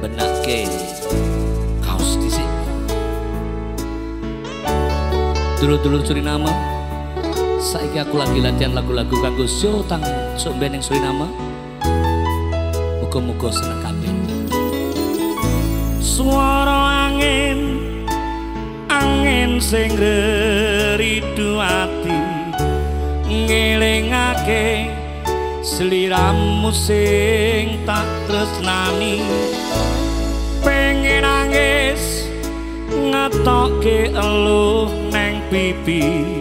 benake kaos dhisik dulur-dulur Suriname. Saiki aku lagi latihan lagu-lagu kanggo show tang sok beneng Suriname. Muga-muga seneng kabeh. Suara angin angin sing ridu ati ngelingake seliramu sing tak tresnani. Pengen nangis ngetokke eluh neng pipi.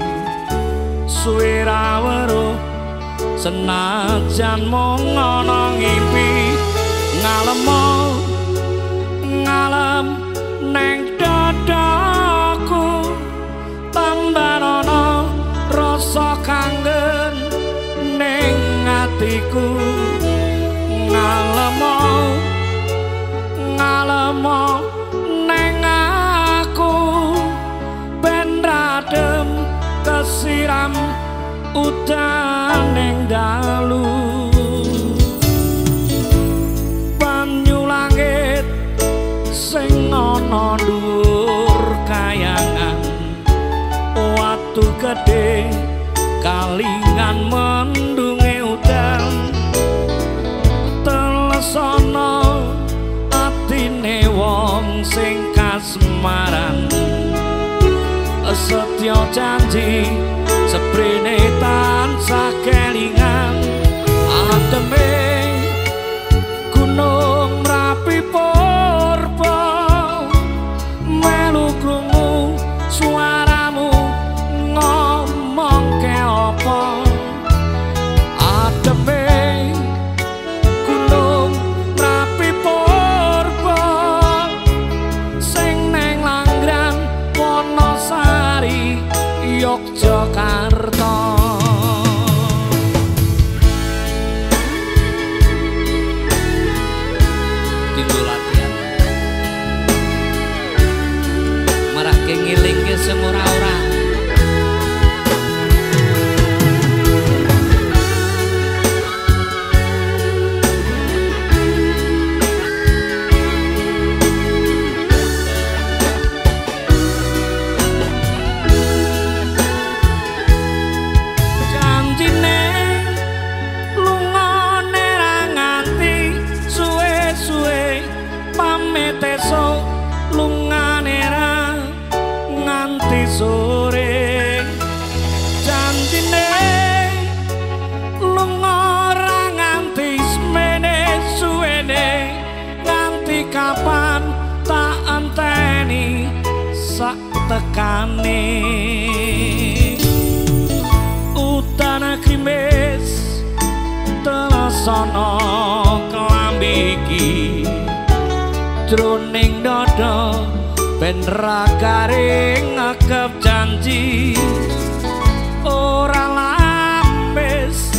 Suwira weruh senajan mung ana ngimpi. Ngalem ngalem atiku ngalem ngalemo neng aku. Ben radem kesiram udan neng dalu. Banyu langit sing ana dhuwur kayangan. Watu gedhe kalingan mendunge sing kasmaran. Setya janji seprene tansah kelingan Semua orang tekane utana krimis telasana kelambi iki. Jroning dada ben ra garing ngekep janji. Ora lampes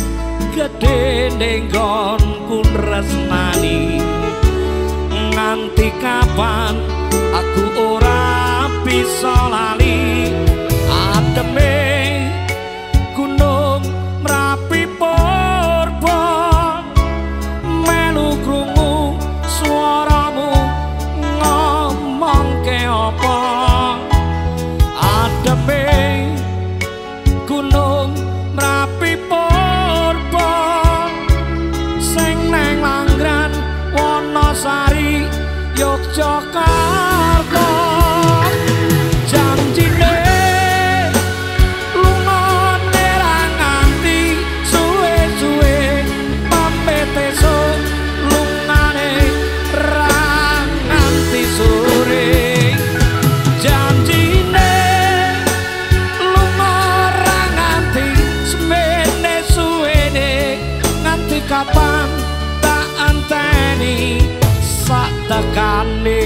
gedhe nenggon kun resnani nganti kapan bisa lali. Ademe gunung merapi purba. Melu krungu suaramu ngomong ke apa? Ademe gunung merapi purba. Sing neng langgran wonosari Yogyakarta tekane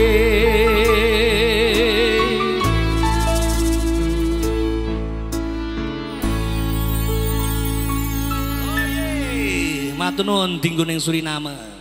Matur nuwun dinggo ning Suriname.